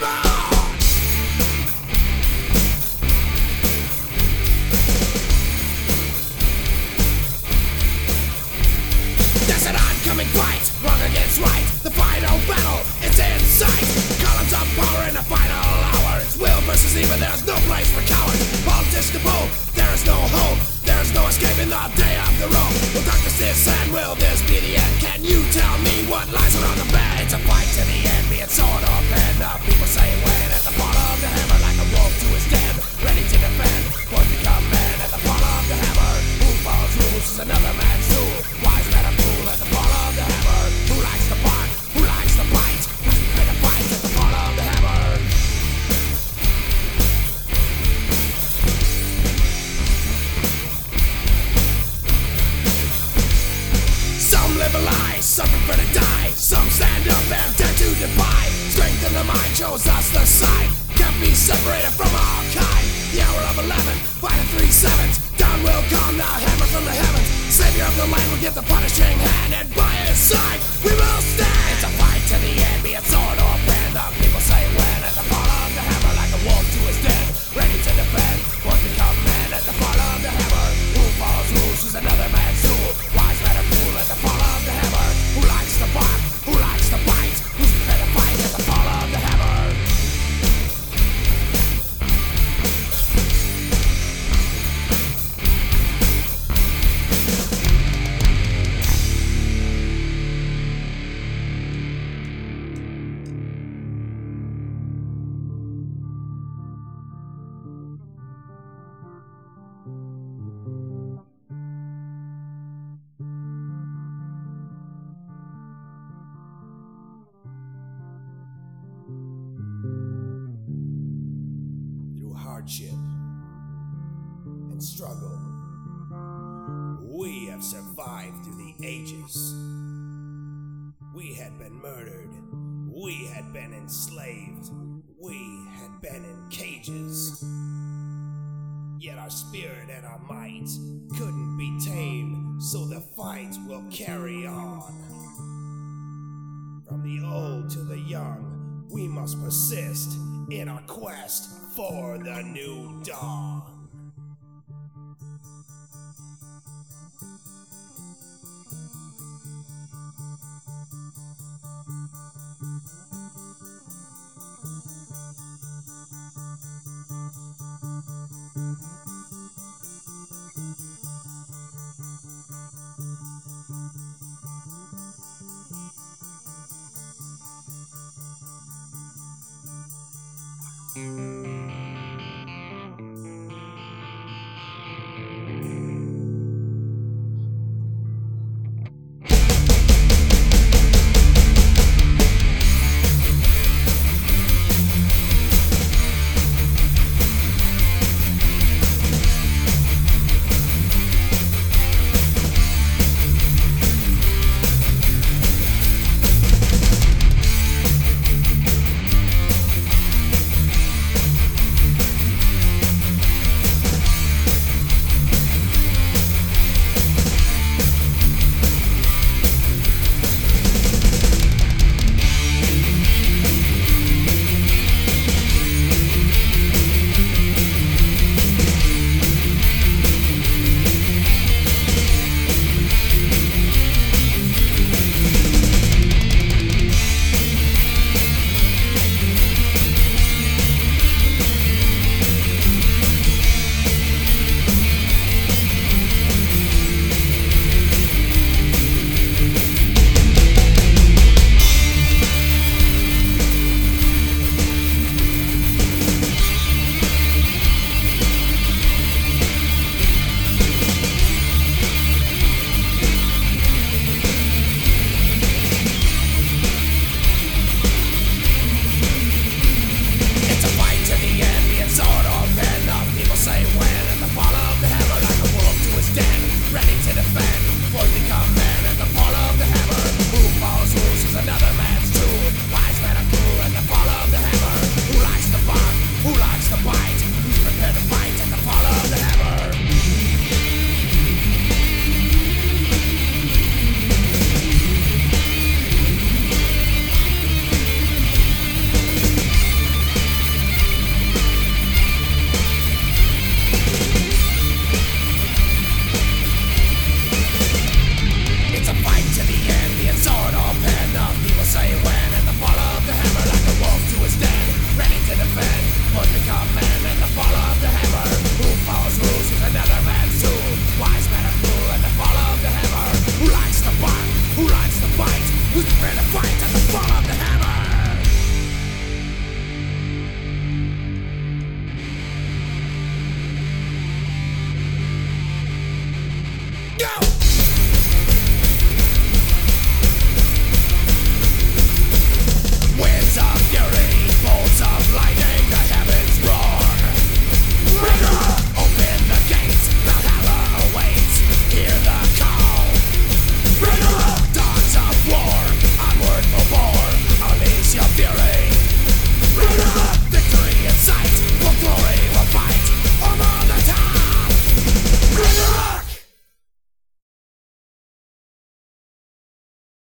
them out. shows us the sign. Can't be separated from us. hardship and struggle, we have survived through the ages. We had been murdered. We had been enslaved. We had been in cages. Yet our spirit and our might couldn't be tamed, so the fight will carry on. From the old to the young, we must persist in our quest for the new dawn. Mm-hmm. Go!